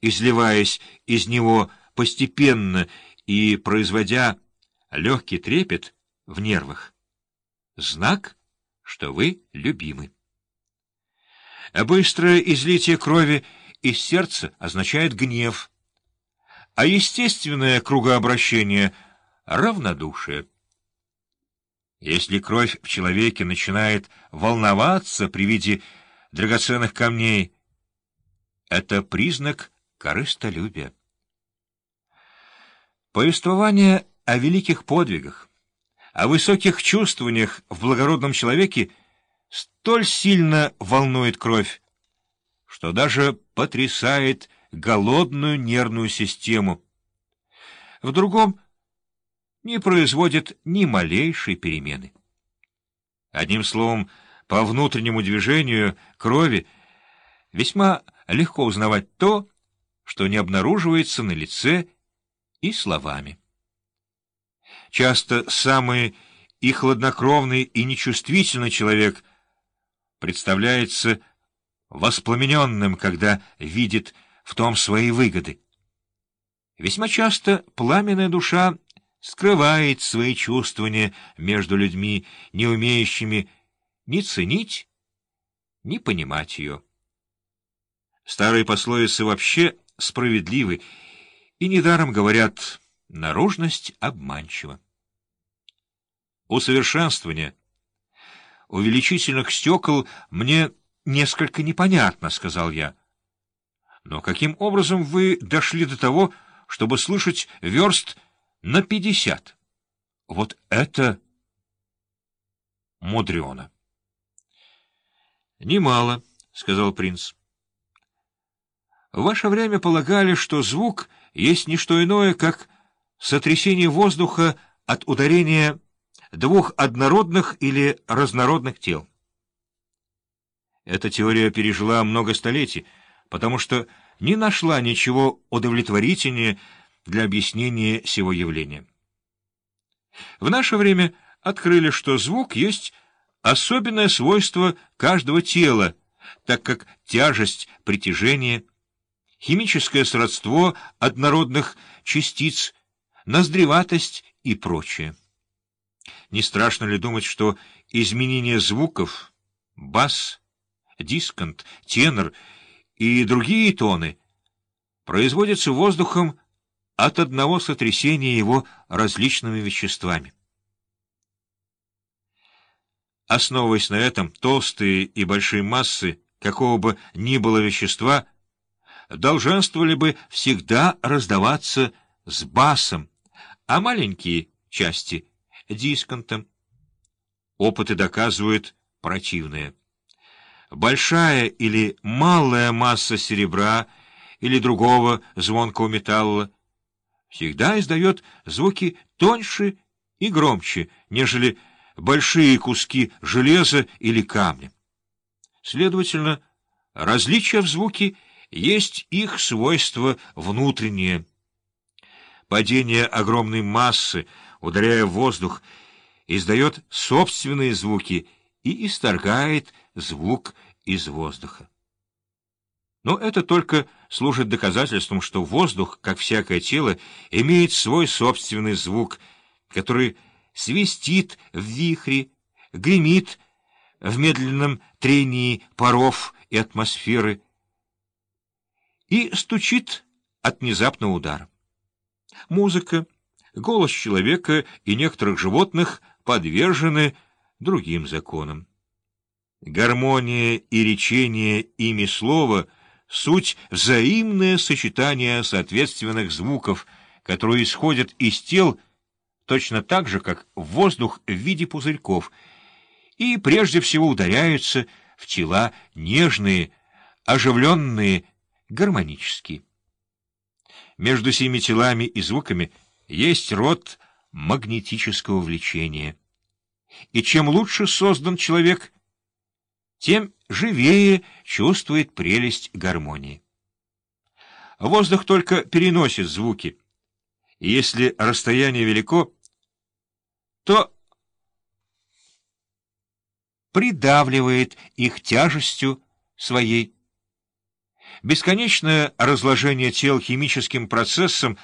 изливаясь из него постепенно и производя легкий трепет в нервах. Знак, что вы любимы. Быстрое излитие крови из сердца означает гнев, а естественное кругообращение — равнодушие. Если кровь в человеке начинает волноваться при виде драгоценных камней, это признак корыстолюбия. Повествование о великих подвигах, о высоких чувствованиях в благородном человеке столь сильно волнует кровь, что даже потрясает голодную нервную систему. В другом — не производит ни малейшей перемены. Одним словом, по внутреннему движению крови весьма легко узнавать то, что не обнаруживается на лице и словами. Часто самый и хладнокровный, и нечувствительный человек представляется воспламененным, когда видит в том свои выгоды. Весьма часто пламенная душа скрывает свои чувствования между людьми, не умеющими ни ценить, ни понимать ее. Старые пословицы вообще справедливы, и недаром говорят «наружность обманчива». Усовершенствование увеличительных стекол мне несколько непонятно, — сказал я. Но каким образом вы дошли до того, чтобы слышать верст на пятьдесят. Вот это мудрено. — Немало, — сказал принц. — В ваше время полагали, что звук есть не что иное, как сотрясение воздуха от ударения двух однородных или разнородных тел. Эта теория пережила много столетий, потому что не нашла ничего удовлетворительнее для объяснения сего явления. В наше время открыли, что звук есть особенное свойство каждого тела, так как тяжесть притяжения, химическое сродство однородных частиц, ноздреватость и прочее. Не страшно ли думать, что изменение звуков, бас, дисконт, тенор и другие тоны производятся воздухом от одного сотрясения его различными веществами. Основываясь на этом, толстые и большие массы какого бы ни было вещества долженствовали бы всегда раздаваться с басом, а маленькие части — дисконтом. Опыты доказывают противное. Большая или малая масса серебра или другого звонкого металла всегда издает звуки тоньше и громче, нежели большие куски железа или камня. Следовательно, различия в звуке есть их свойство внутреннее. Падение огромной массы, ударяя в воздух, издает собственные звуки и исторгает звук из воздуха. Но это только служит доказательством, что воздух, как всякое тело, имеет свой собственный звук, который свистит в вихре, гремит в медленном трении паров и атмосферы и стучит от внезапного удара. Музыка, голос человека и некоторых животных подвержены другим законам. Гармония и речение ими слова — суть взаимное сочетание соответственных звуков, которые исходят из тел точно так же, как воздух в виде пузырьков, и прежде всего ударяются в тела нежные, оживленные, гармонические. Между семи телами и звуками есть род магнетического влечения. И чем лучше создан человек, тем живее чувствует прелесть гармонии. Воздух только переносит звуки, и если расстояние велико, то придавливает их тяжестью своей. Бесконечное разложение тел химическим процессом